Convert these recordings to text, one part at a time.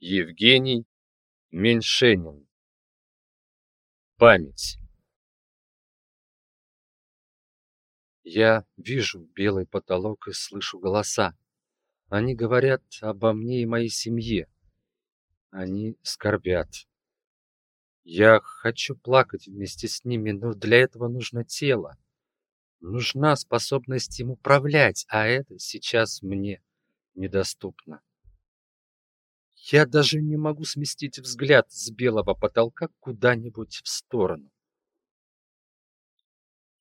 Евгений Меньшенин. Память. Я вижу белый потолок и слышу голоса. Они говорят обо мне и моей семье. Они скорбят. Я хочу плакать вместе с ними, но для этого нужно тело. Нужна способность им управлять, а это сейчас мне недоступно. Я даже не могу сместить взгляд с белого потолка куда-нибудь в сторону.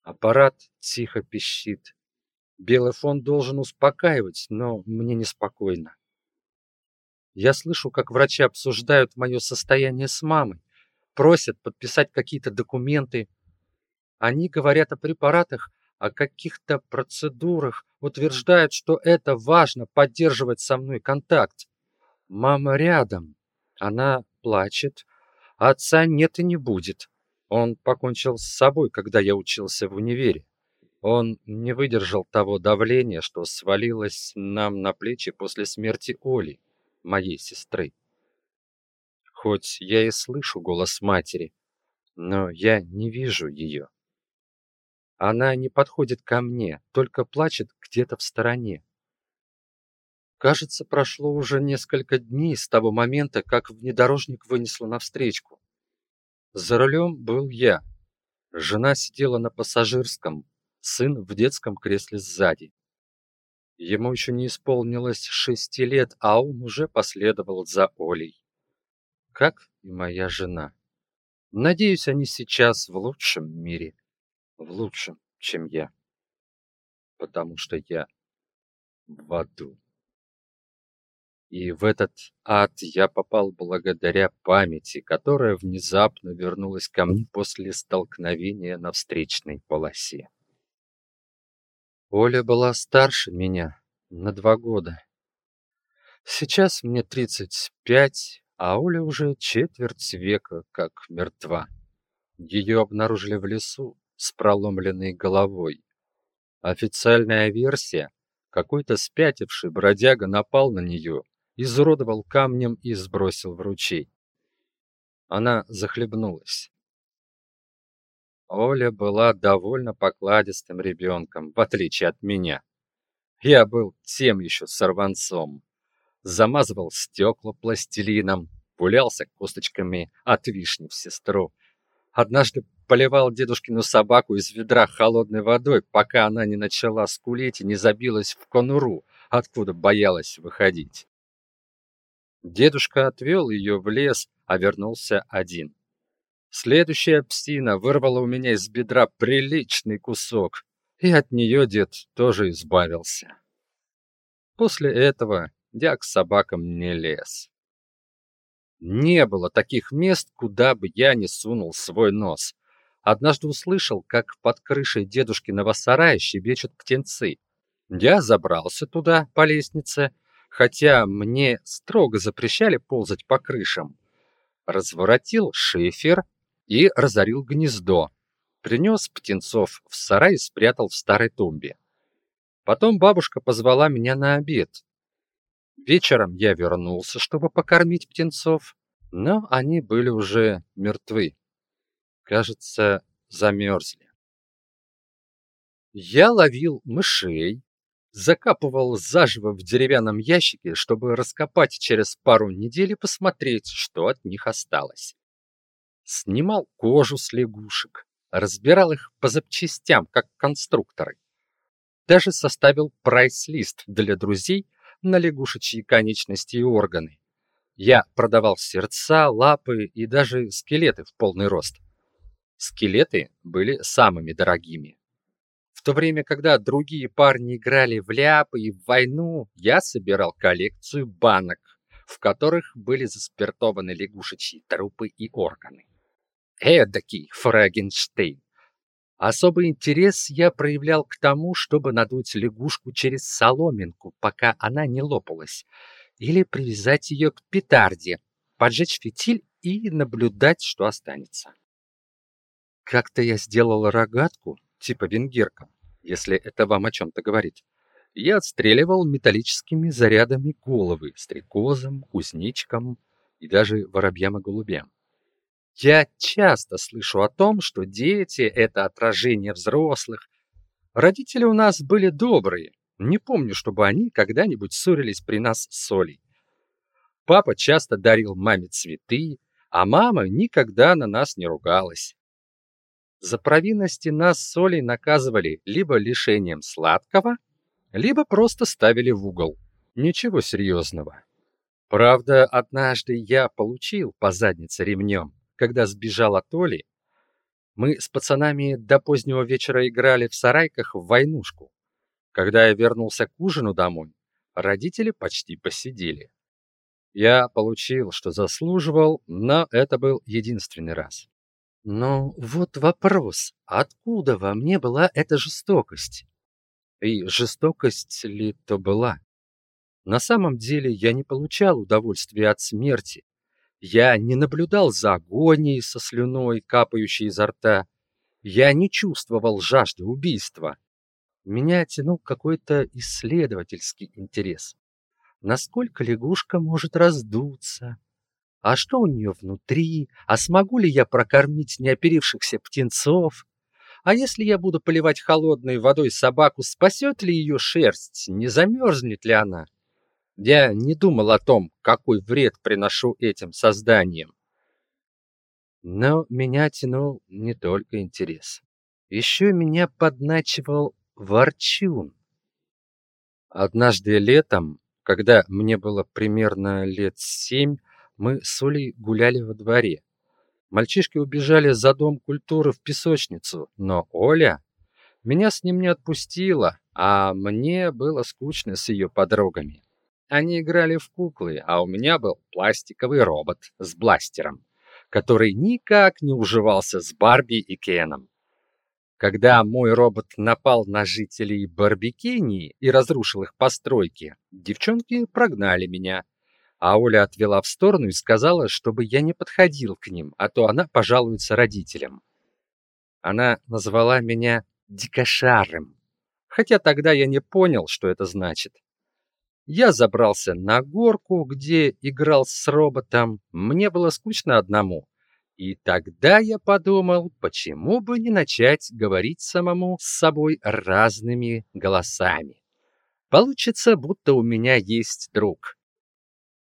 Аппарат тихо пищит. Белый фон должен успокаивать, но мне неспокойно. Я слышу, как врачи обсуждают мое состояние с мамой, просят подписать какие-то документы. Они говорят о препаратах, о каких-то процедурах, утверждают, что это важно поддерживать со мной контакт. Мама рядом. Она плачет. Отца нет и не будет. Он покончил с собой, когда я учился в универе. Он не выдержал того давления, что свалилось нам на плечи после смерти Оли, моей сестры. Хоть я и слышу голос матери, но я не вижу ее. Она не подходит ко мне, только плачет где-то в стороне. Кажется, прошло уже несколько дней с того момента, как внедорожник вынесло навстречку. За рулем был я. Жена сидела на пассажирском, сын в детском кресле сзади. Ему еще не исполнилось шести лет, а он уже последовал за Олей. Как и моя жена. Надеюсь, они сейчас в лучшем мире. В лучшем, чем я. Потому что я в аду. И в этот ад я попал благодаря памяти, которая внезапно вернулась ко мне после столкновения на встречной полосе. Оля была старше меня на два года. Сейчас мне 35, а Оля уже четверть века как мертва. Ее обнаружили в лесу с проломленной головой. Официальная версия — какой-то спятивший бродяга напал на нее изуродовал камнем и сбросил в ручей. Она захлебнулась. Оля была довольно покладистым ребенком, в отличие от меня. Я был тем еще сорванцом. Замазывал стекла пластилином, пулялся косточками от вишни в сестру. Однажды поливал дедушкину собаку из ведра холодной водой, пока она не начала скулить и не забилась в конуру, откуда боялась выходить. Дедушка отвел ее в лес, а вернулся один. Следующая псина вырвала у меня из бедра приличный кусок, и от нее дед тоже избавился. После этого дяк с собакам не лез. Не было таких мест, куда бы я не сунул свой нос. Однажды услышал, как под крышей дедушкиного сарая щебечут птенцы. Я забрался туда по лестнице, хотя мне строго запрещали ползать по крышам. Разворотил шифер и разорил гнездо. Принес птенцов в сарай и спрятал в старой тумбе. Потом бабушка позвала меня на обед. Вечером я вернулся, чтобы покормить птенцов, но они были уже мертвы. Кажется, замерзли. Я ловил мышей, закапывал заживо в деревянном ящике, чтобы раскопать через пару недель и посмотреть, что от них осталось. Снимал кожу с лягушек, разбирал их по запчастям, как конструкторы. Даже составил прайс-лист для друзей на лягушечьи конечности и органы. Я продавал сердца, лапы и даже скелеты в полный рост. Скелеты были самыми дорогими. То время, когда другие парни играли в ляпы и в войну, я собирал коллекцию банок, в которых были заспиртованы лягушечьи трупы и органы. Эдакий Фрагенштейн. Особый интерес я проявлял к тому, чтобы надуть лягушку через соломинку, пока она не лопалась, или привязать ее к петарде, поджечь фитиль и наблюдать, что останется. Как-то я сделал рогатку, типа венгерка, если это вам о чем-то говорит. Я отстреливал металлическими зарядами головы стрекозам, кузнечкам, и даже воробьям и голубям. Я часто слышу о том, что дети — это отражение взрослых. Родители у нас были добрые. Не помню, чтобы они когда-нибудь ссорились при нас с Солей. Папа часто дарил маме цветы, а мама никогда на нас не ругалась. За провинности нас с Солей наказывали либо лишением сладкого, либо просто ставили в угол. Ничего серьезного. Правда, однажды я получил по заднице ремнем когда сбежал от Оли, мы с пацанами до позднего вечера играли в сарайках в войнушку. Когда я вернулся к ужину домой, родители почти посидели. Я получил, что заслуживал, но это был единственный раз. Но вот вопрос, откуда во мне была эта жестокость? И жестокость ли то была? На самом деле я не получал удовольствия от смерти, я не наблюдал за агонией со слюной, капающей изо рта. Я не чувствовал жажды убийства. Меня тянул какой-то исследовательский интерес. Насколько лягушка может раздуться? А что у нее внутри? А смогу ли я прокормить неоперившихся птенцов? А если я буду поливать холодной водой собаку, спасет ли ее шерсть? Не замерзнет ли она? Я не думал о том, какой вред приношу этим созданиям. Но меня тянул не только интерес. Еще меня подначивал ворчун. Однажды летом, когда мне было примерно лет семь, мы с Олей гуляли во дворе. Мальчишки убежали за дом культуры в песочницу, но Оля меня с ним не отпустила, а мне было скучно с ее подругами. Они играли в куклы, а у меня был пластиковый робот с бластером, который никак не уживался с Барби и Кеном. Когда мой робот напал на жителей Барбикении и разрушил их постройки, девчонки прогнали меня, а Оля отвела в сторону и сказала, чтобы я не подходил к ним, а то она пожалуется родителям. Она назвала меня дикошарым, хотя тогда я не понял, что это значит. Я забрался на горку, где играл с роботом. Мне было скучно одному. И тогда я подумал, почему бы не начать говорить самому с собой разными голосами. Получится, будто у меня есть друг.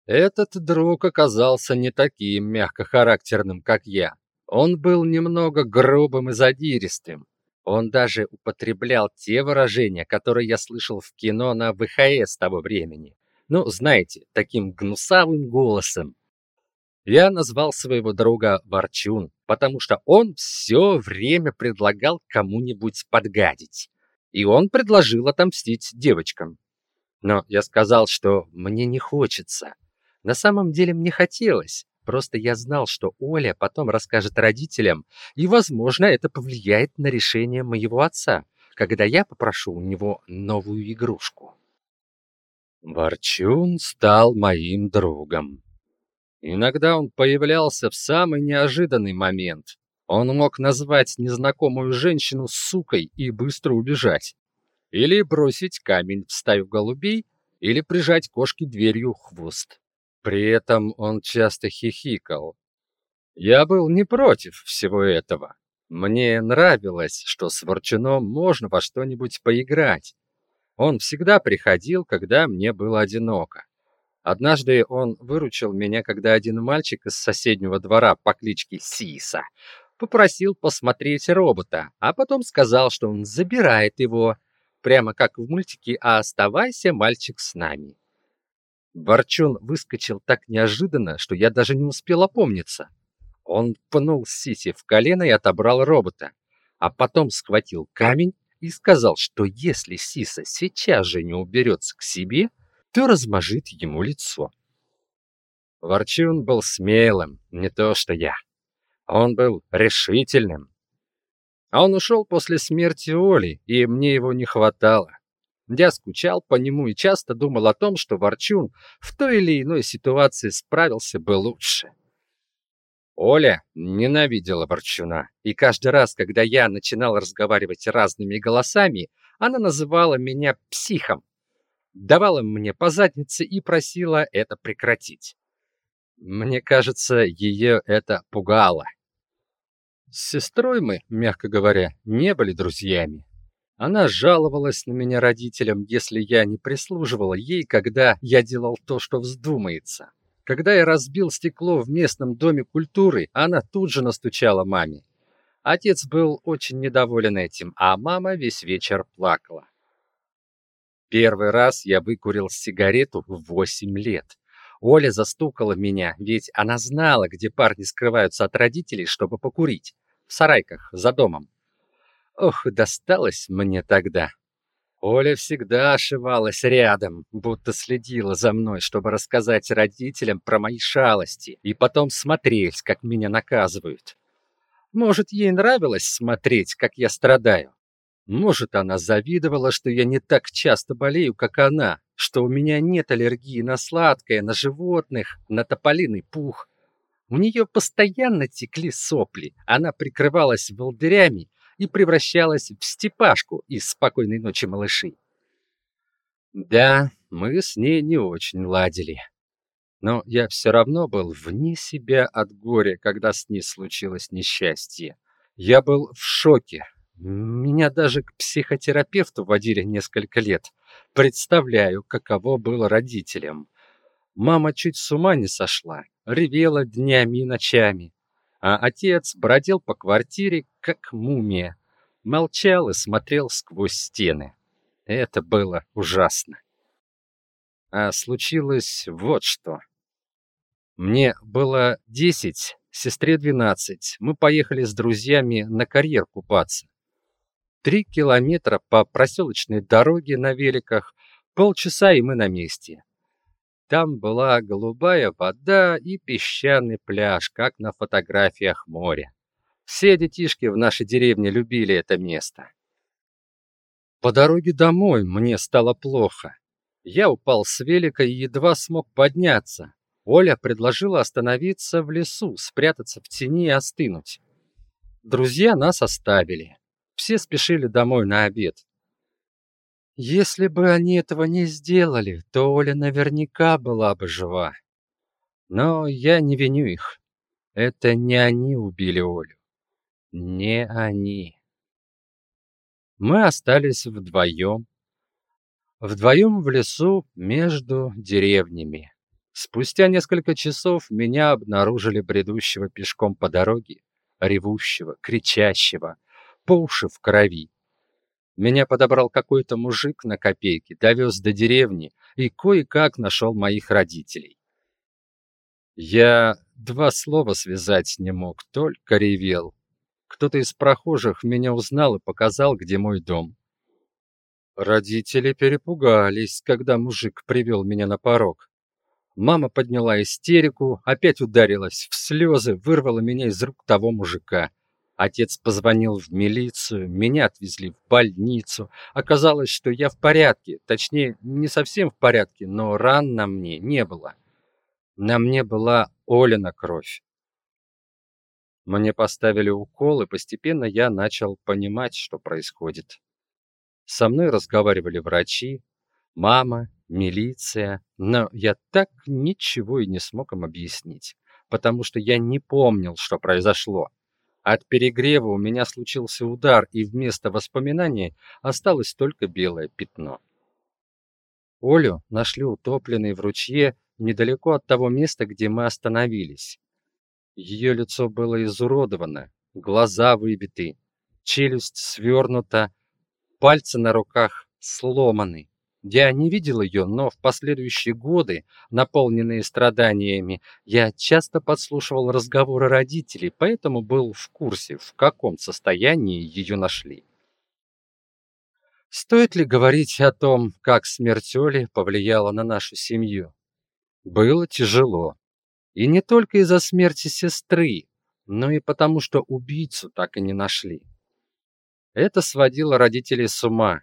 Этот друг оказался не таким мягкохарактерным, как я. Он был немного грубым и задиристым. Он даже употреблял те выражения, которые я слышал в кино на ВХС того времени. Ну, знаете, таким гнусавым голосом. Я назвал своего друга Ворчун, потому что он все время предлагал кому-нибудь подгадить. И он предложил отомстить девочкам. Но я сказал, что мне не хочется. На самом деле мне хотелось. Просто я знал, что Оля потом расскажет родителям, и, возможно, это повлияет на решение моего отца, когда я попрошу у него новую игрушку. Ворчун стал моим другом. Иногда он появлялся в самый неожиданный момент. Он мог назвать незнакомую женщину сукой и быстро убежать. Или бросить камень, вставив голубей, или прижать кошке дверью хвост. При этом он часто хихикал. Я был не против всего этого. Мне нравилось, что с Ворчуном можно во что-нибудь поиграть. Он всегда приходил, когда мне было одиноко. Однажды он выручил меня, когда один мальчик из соседнего двора по кличке Сиса попросил посмотреть робота, а потом сказал, что он забирает его, прямо как в мультике «А оставайся, мальчик, с нами». Ворчун выскочил так неожиданно, что я даже не успел опомниться. Он пнул Сиси в колено и отобрал робота, а потом схватил камень и сказал, что если Сиса сейчас же не уберется к себе, то размажит ему лицо. Ворчун был смелым, не то что я. Он был решительным. А он ушел после смерти Оли, и мне его не хватало. Я скучал по нему и часто думал о том, что Ворчун в той или иной ситуации справился бы лучше. Оля ненавидела Ворчуна, и каждый раз, когда я начинал разговаривать разными голосами, она называла меня психом, давала мне по заднице и просила это прекратить. Мне кажется, ее это пугало. С сестрой мы, мягко говоря, не были друзьями. Она жаловалась на меня родителям, если я не прислуживала ей, когда я делал то, что вздумается. Когда я разбил стекло в местном доме культуры, она тут же настучала маме. Отец был очень недоволен этим, а мама весь вечер плакала. Первый раз я выкурил сигарету в 8 лет. Оля застукала меня, ведь она знала, где парни скрываются от родителей, чтобы покурить. В сарайках, за домом. Ох, досталось мне тогда. Оля всегда ошивалась рядом, будто следила за мной, чтобы рассказать родителям про мои шалости и потом смотреть, как меня наказывают. Может, ей нравилось смотреть, как я страдаю. Может, она завидовала, что я не так часто болею, как она, что у меня нет аллергии на сладкое, на животных, на тополиный пух. У нее постоянно текли сопли, она прикрывалась волдырями и превращалась в степашку из «Спокойной ночи, малыши». Да, мы с ней не очень ладили. Но я все равно был вне себя от горя, когда с ней случилось несчастье. Я был в шоке. Меня даже к психотерапевту водили несколько лет. Представляю, каково было родителям. Мама чуть с ума не сошла, ревела днями и ночами. А отец бродил по квартире, как мумия. Молчал и смотрел сквозь стены. Это было ужасно. А случилось вот что. Мне было 10, сестре 12. Мы поехали с друзьями на карьер купаться. Три километра по проселочной дороге на великах, полчаса и мы на месте. Там была голубая вода и песчаный пляж, как на фотографиях моря. Все детишки в нашей деревне любили это место. По дороге домой мне стало плохо. Я упал с велика и едва смог подняться. Оля предложила остановиться в лесу, спрятаться в тени и остынуть. Друзья нас оставили. Все спешили домой на обед. Если бы они этого не сделали, то Оля наверняка была бы жива. Но я не виню их. Это не они убили Олю. Не они. Мы остались вдвоем, Вдвоем в лесу между деревнями. Спустя несколько часов меня обнаружили бредущего пешком по дороге, ревущего, кричащего, по уши в крови. Меня подобрал какой-то мужик на копейки, довез до деревни и кое-как нашел моих родителей. Я два слова связать не мог, только ревел. Кто-то из прохожих меня узнал и показал, где мой дом. Родители перепугались, когда мужик привел меня на порог. Мама подняла истерику, опять ударилась в слезы, вырвала меня из рук того мужика. Отец позвонил в милицию, меня отвезли в больницу. Оказалось, что я в порядке, точнее, не совсем в порядке, но ран на мне не было. На мне была Олина кровь. Мне поставили укол, и постепенно я начал понимать, что происходит. Со мной разговаривали врачи, мама, милиция, но я так ничего и не смог им объяснить, потому что я не помнил, что произошло. От перегрева у меня случился удар, и вместо воспоминаний осталось только белое пятно. Олю нашли утопленной в ручье недалеко от того места, где мы остановились. Ее лицо было изуродовано, глаза выбиты, челюсть свернута, Пальцы на руках сломаны. Я не видел ее, но в последующие годы, наполненные страданиями, я часто подслушивал разговоры родителей, поэтому был в курсе, в каком состоянии ее нашли. Стоит ли говорить о том, как смерть Оли повлияла на нашу семью? Было тяжело. И не только из-за смерти сестры, но и потому, что убийцу так и не нашли. Это сводило родителей с ума.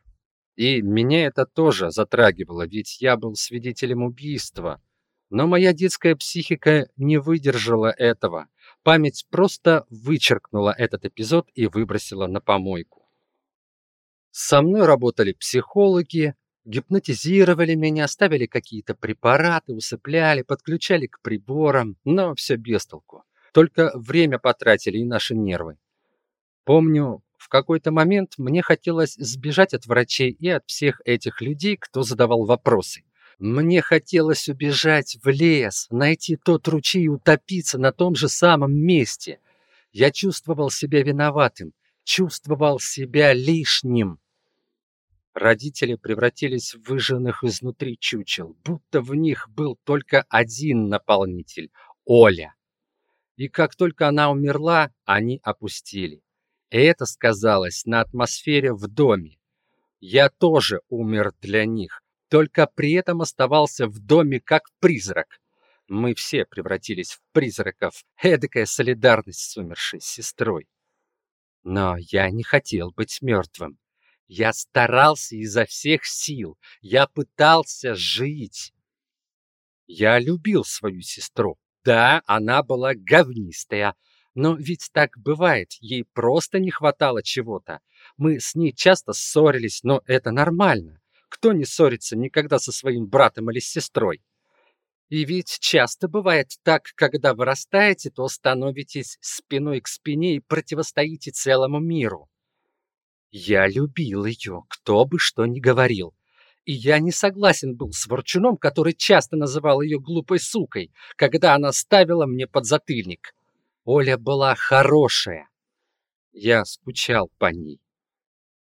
И меня это тоже затрагивало, ведь я был свидетелем убийства. Но моя детская психика не выдержала этого. Память просто вычеркнула этот эпизод и выбросила на помойку. Со мной работали психологи, Гипнотизировали меня, ставили какие-то препараты, усыпляли, подключали к приборам, но все без толку. Только время потратили и наши нервы. Помню, в какой-то момент мне хотелось сбежать от врачей и от всех этих людей, кто задавал вопросы. Мне хотелось убежать в лес, найти тот ручей и утопиться на том же самом месте. Я чувствовал себя виноватым, чувствовал себя лишним. Родители превратились в выжженных изнутри чучел, будто в них был только один наполнитель — Оля. И как только она умерла, они опустили. И это сказалось на атмосфере в доме. Я тоже умер для них, только при этом оставался в доме как призрак. Мы все превратились в призраков, эдакая солидарность с умершей сестрой. Но я не хотел быть мертвым. Я старался изо всех сил. Я пытался жить. Я любил свою сестру. Да, она была говнистая, но ведь так бывает, ей просто не хватало чего-то. Мы с ней часто ссорились, но это нормально. Кто не ссорится никогда со своим братом или сестрой? И ведь часто бывает так, когда вырастаете, то становитесь спиной к спине и противостоите целому миру. Я любил ее, кто бы что ни говорил. И я не согласен был с Ворчуном, который часто называл ее глупой сукой, когда она ставила мне подзатыльник. Оля была хорошая. Я скучал по ней.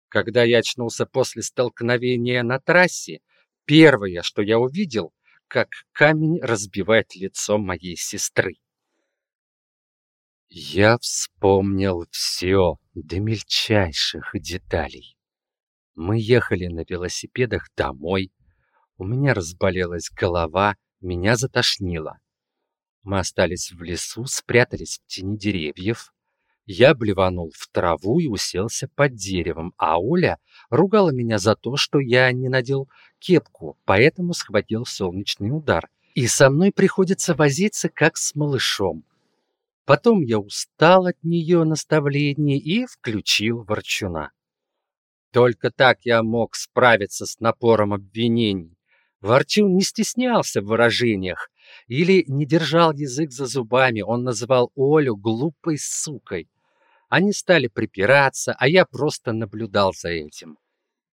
Когда я очнулся после столкновения на трассе, первое, что я увидел, как камень разбивает лицо моей сестры. Я вспомнил все до мельчайших деталей. Мы ехали на велосипедах домой. У меня разболелась голова, меня затошнило. Мы остались в лесу, спрятались в тени деревьев. Я блеванул в траву и уселся под деревом, а Оля ругала меня за то, что я не надел кепку, поэтому схватил солнечный удар. И со мной приходится возиться, как с малышом. Потом я устал от нее наставлений и включил ворчуна. Только так я мог справиться с напором обвинений. Ворчун не стеснялся в выражениях или не держал язык за зубами, он называл Олю глупой сукой. Они стали припираться, а я просто наблюдал за этим.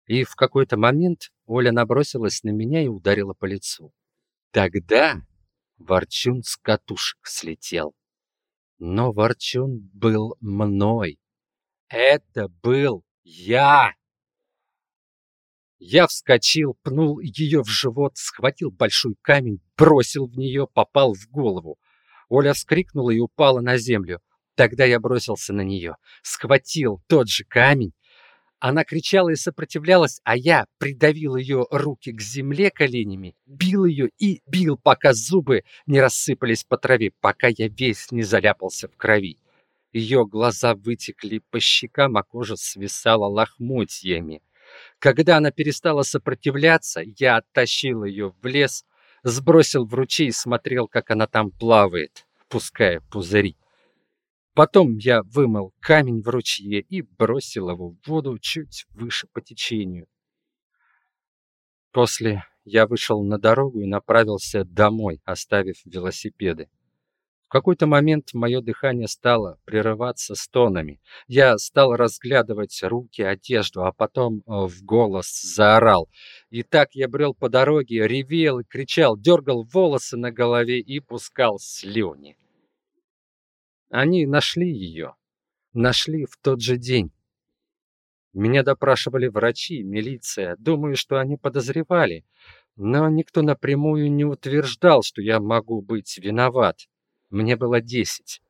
И в какой-то момент Оля набросилась на меня и ударила по лицу. Тогда Ворчун с катушек слетел. Но Ворчун был мной. Это был я. Я вскочил, пнул ее в живот, схватил большой камень, бросил в нее, попал в голову. Оля вскрикнула и упала на землю. Тогда я бросился на нее, схватил тот же камень она кричала и сопротивлялась, а я придавил ее руки к земле коленями, бил ее и бил, пока зубы не рассыпались по траве, пока я весь не заляпался в крови. Ее глаза вытекли по щекам, а кожа свисала лохмотьями. Когда она перестала сопротивляться, я оттащил ее в лес, сбросил в ручей и смотрел, как она там плавает, пуская пузыри. Потом я вымыл камень в ручье и бросил его в воду чуть выше по течению. После я вышел на дорогу и направился домой, оставив велосипеды. Какой-то момент мое дыхание стало прерываться стонами. Я стал разглядывать руки, одежду, а потом э, в голос заорал. И так я брел по дороге, ревел и кричал, дергал волосы на голове и пускал слюни. Они нашли ее. Нашли в тот же день. Меня допрашивали врачи, милиция. Думаю, что они подозревали. Но никто напрямую не утверждал, что я могу быть виноват. Мне было десять.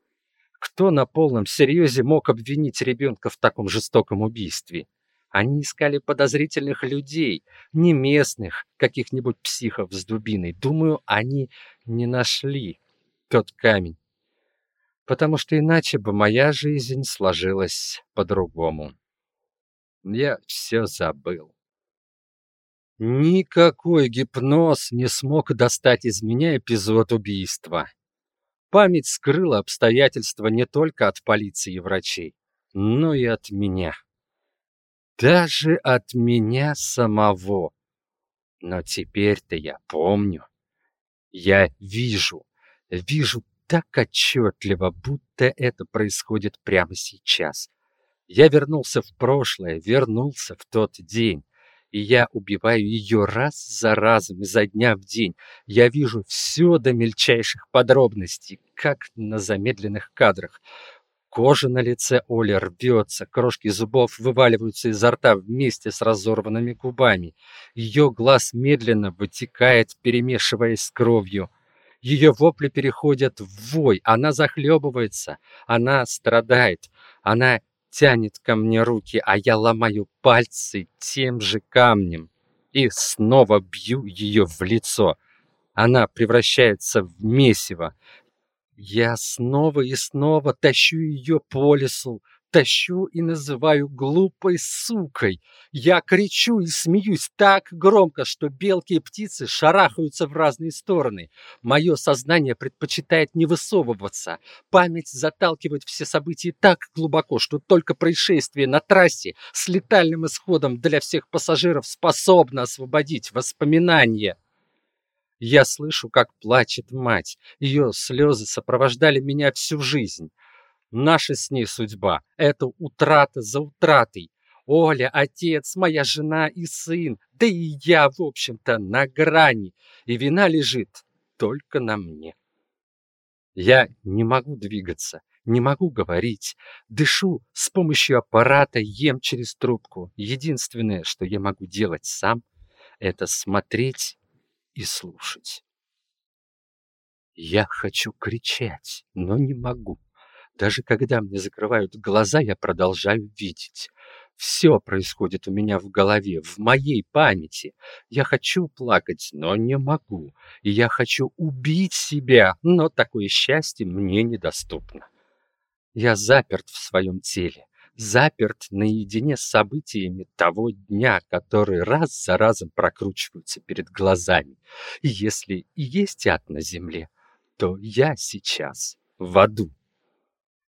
Кто на полном серьезе мог обвинить ребенка в таком жестоком убийстве? Они искали подозрительных людей, не местных, каких-нибудь психов с дубиной. Думаю, они не нашли тот камень потому что иначе бы моя жизнь сложилась по-другому. Я все забыл. Никакой гипноз не смог достать из меня эпизод убийства. Память скрыла обстоятельства не только от полиции и врачей, но и от меня. Даже от меня самого. Но теперь-то я помню. Я вижу, вижу так отчетливо, будто это происходит прямо сейчас. Я вернулся в прошлое, вернулся в тот день и я убиваю ее раз за разом, изо дня в день. Я вижу все до мельчайших подробностей, как на замедленных кадрах. Кожа на лице Оли рвется, крошки зубов вываливаются изо рта вместе с разорванными губами. Ее глаз медленно вытекает, перемешиваясь с кровью. Ее вопли переходят в вой, она захлебывается, она страдает, она тянет ко мне руки, а я ломаю пальцы тем же камнем и снова бью ее в лицо. Она превращается в месиво. Я снова и снова тащу ее по лесу, тащу и называю глупой сукой. Я кричу и смеюсь так громко, что белки и птицы шарахаются в разные стороны. Мое сознание предпочитает не высовываться. Память заталкивает все события так глубоко, что только происшествие на трассе с летальным исходом для всех пассажиров способно освободить воспоминания. Я слышу, как плачет мать. Ее слезы сопровождали меня всю жизнь. Наша с ней судьба — это утрата за утратой. Оля, отец, моя жена и сын, да и я, в общем-то, на грани, и вина лежит только на мне. Я не могу двигаться, не могу говорить, дышу с помощью аппарата, ем через трубку. Единственное, что я могу делать сам, это смотреть и слушать. Я хочу кричать, но не могу. Даже когда мне закрывают глаза, я продолжаю видеть. Все происходит у меня в голове, в моей памяти. Я хочу плакать, но не могу. И я хочу убить себя, но такое счастье мне недоступно. Я заперт в своем теле, заперт наедине с событиями того дня, которые раз за разом прокручиваются перед глазами. И если и есть ад на земле, то я сейчас в аду.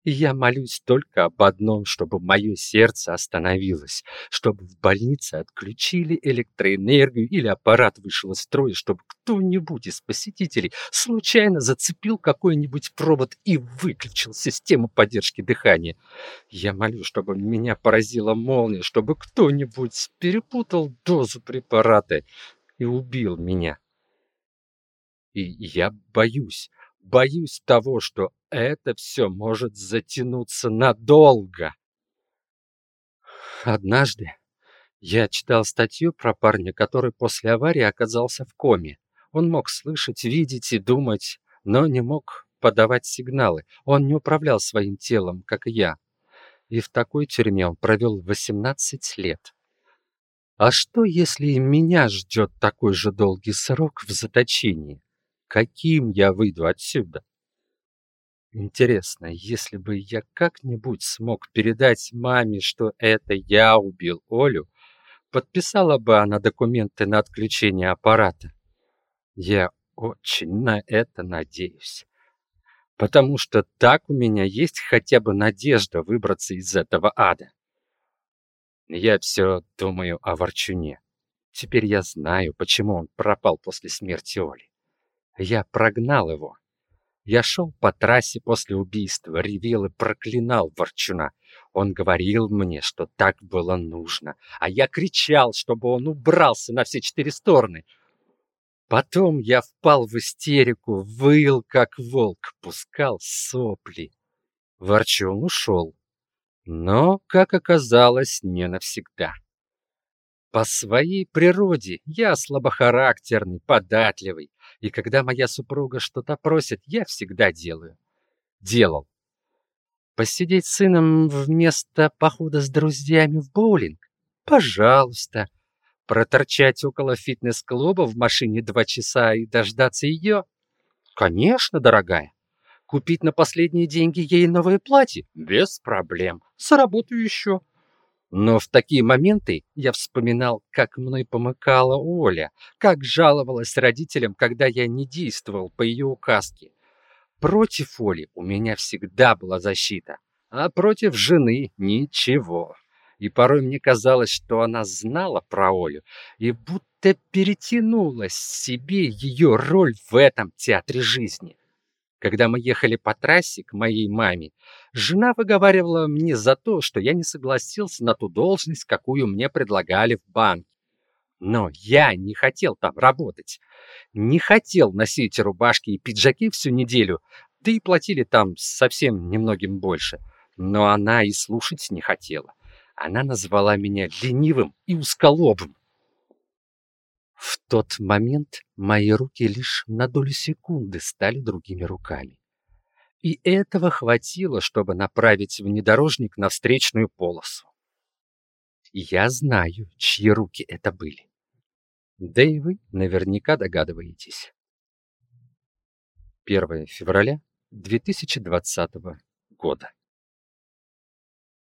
И я молюсь только об одном, чтобы мое сердце остановилось, чтобы в больнице отключили электроэнергию или аппарат вышел из строя, чтобы кто-нибудь из посетителей случайно зацепил какой-нибудь провод и выключил систему поддержки дыхания. Я молю, чтобы меня поразила молния, чтобы кто-нибудь перепутал дозу препарата и убил меня. И я боюсь, боюсь того, что это все может затянуться надолго. Однажды я читал статью про парня, который после аварии оказался в коме. Он мог слышать, видеть и думать, но не мог подавать сигналы. Он не управлял своим телом, как и я. И в такой тюрьме он провел 18 лет. А что, если и меня ждет такой же долгий срок в заточении? Каким я выйду отсюда? Интересно, если бы я как-нибудь смог передать маме, что это я убил Олю, подписала бы она документы на отключение аппарата. Я очень на это надеюсь. Потому что так у меня есть хотя бы надежда выбраться из этого ада. Я все думаю о Ворчуне. Теперь я знаю, почему он пропал после смерти Оли. Я прогнал его, я шел по трассе после убийства, ревел и проклинал Ворчуна. Он говорил мне, что так было нужно, а я кричал, чтобы он убрался на все четыре стороны. Потом я впал в истерику, выл, как волк, пускал сопли. Ворчун ушел, но, как оказалось, не навсегда. По своей природе я слабохарактерный, податливый, и когда моя супруга что-то просит, я всегда делаю. Делал. Посидеть с сыном вместо похода с друзьями в боулинг? Пожалуйста. Проторчать около фитнес-клуба в машине два часа и дождаться ее? Конечно, дорогая. Купить на последние деньги ей новое платье? Без проблем. Сработаю еще. Но в такие моменты я вспоминал, как мной помыкала Оля, как жаловалась родителям, когда я не действовал по ее указке. Против Оли у меня всегда была защита, а против жены ничего. И порой мне казалось, что она знала про Олю и будто перетянула себе ее роль в этом театре жизни. Когда мы ехали по трассе к моей маме, жена выговаривала мне за то, что я не согласился на ту должность, какую мне предлагали в банке. Но я не хотел там работать. Не хотел носить рубашки и пиджаки всю неделю, да и платили там совсем немногим больше. Но она и слушать не хотела. Она назвала меня ленивым и узколобым. В тот момент мои руки лишь на долю секунды стали другими руками. И этого хватило, чтобы направить внедорожник на встречную полосу. Я знаю, чьи руки это были. Да и вы наверняка догадываетесь. 1 февраля 2020 года.